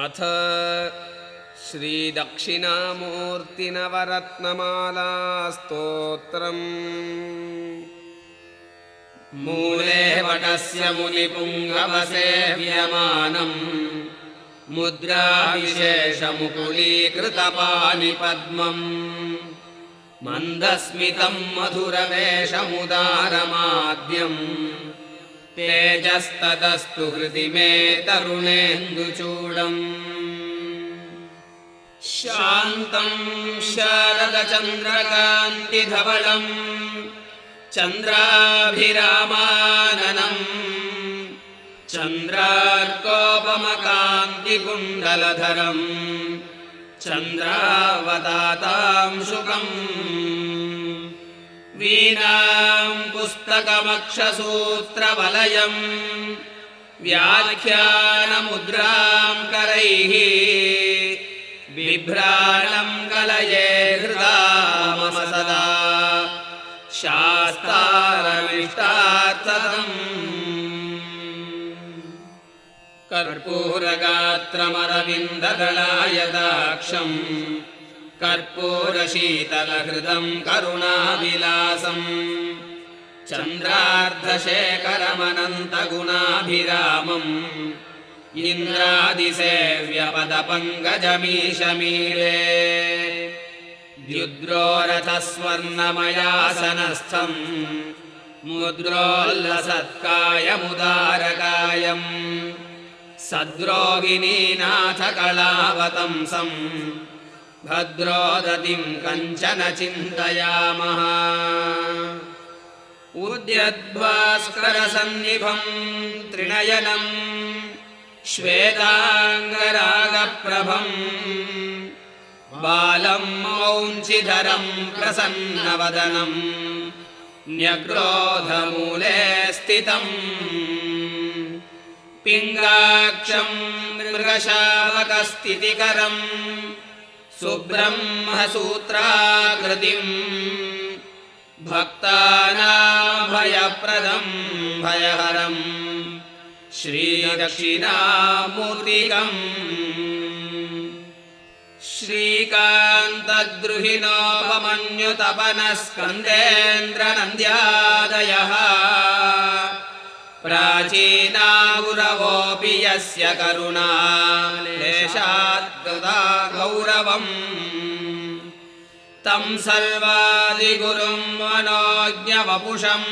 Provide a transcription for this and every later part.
अथ श्रीदक्षिणामूर्तिनवरत्नमालास्तोत्रम्। मूले वटस्य मुनिपुङ्गवसेव्यमानम्। मुद्राविशेषमुकुलीकृतपानिपद्मम् मन्दस्मितम् मधुरवेषमुदारमाद्यम् तेजस्तदस्तु हृदि मे तरुणेन्दुचूडम्। शान्तम् शारदचन्द्रकान्तिधवलम् चन्द्राभिरामाननम् चन्द्रार्कोपमकान्तिकुण्डलधरम् चन्द्रावतातांशुकम् वीणाम् पुस्तकमक्षसूत्रवलयम् व्याख्यानमुद्राम् करैः बिभ्राणम् कलये हृदा मम सदा। शास्तारमिष्टार्थदम् कर्पूरगात्रमरविन्ददलायदाक्षम् कर्पूरशीतलहृदम् करुणाविलासम् चन्द्रार्धशेखरमनन्तगुणाभिरामम्। इन्द्रादिसेव्यपदपङ्कजमीशमीरे। द्युद्रोरथस्वर्णमयासनस्थम्। मुद्रोल्लसत्कायमुदारकायम्। सद्रोगिनीनाथकलावतंसम् भद्रोदतिम् कञ्चन चिन्तयामः। उद्यद्भास्करसन्निभम् त्रिनयनम् श्वेताङ्गरागप्रभम् बालम् मौञ्चिधरम् प्रसन्नवदनम् न्यग्रोधमूले स्थितम् पिङ्गाक्षम् मृगशावकस्थितिकरम् सुब्रह्मसूत्राकृतिम्। भक्तानाभयप्रदम् भयहरम्। श्रीदक्षिणामूर्तिकम्। श्रीकान्तद्रुहिणोपमन्युतपनस्कन्देन्द्रनन्द्यादयः प्राचीनागुरवोऽपि यस्य करुणा। लेशाद्गदा गौरवम्। तम् सर्वादिगुरुम् मनोज्ञवपुषम्।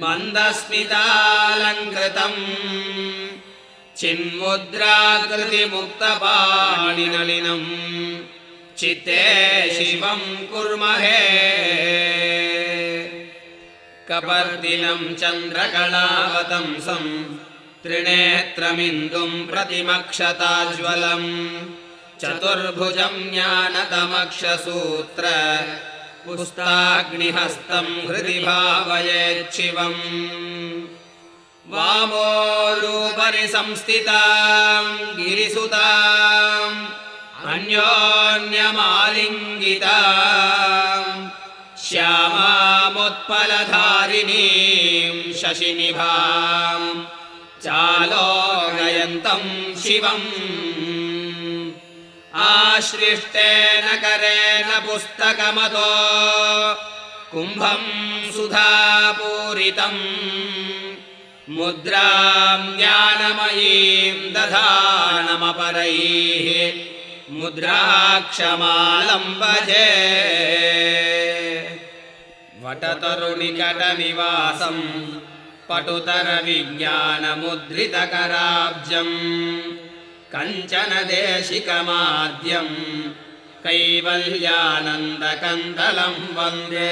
मन्दस्मितालङ्कृतम् चिन्मुद्राकृतिमुक्तपाणिनलिनम् चित्ते शिवम् कुर्महे कपर्दिनम् चन्द्रकलावतंसम् त्रिनेत्रमिन्दुम् प्रतिमक्षताज्वलम् चतुर्भुजम् ज्ञानतमक्षसूत्र पुस्ताग्निहस्तम् हृदि भावयेच्छिवम् वामोरूपरि संस्थिताम् गिरिसुताम् अन्योन्यमालिङ्गिताम् श्यामामुत्पलधारिणीम् शशिनिभाम्। चालोकयन्तम् शिवम्। आश्लिष्टेन करेण पुस्तकमतो। कुम्भम् सुधापूरितम्। मुद्राम् ज्ञानमयीम् दधानमपरैः। मुद्राक्षमालम् भजे वटतरुणिकटनिवासम् पटुतरविज्ञानमुद्रितकराब्जम् कञ्चन देशिकमाद्यम् कैवल्यानन्दकन्दलम् वन्दे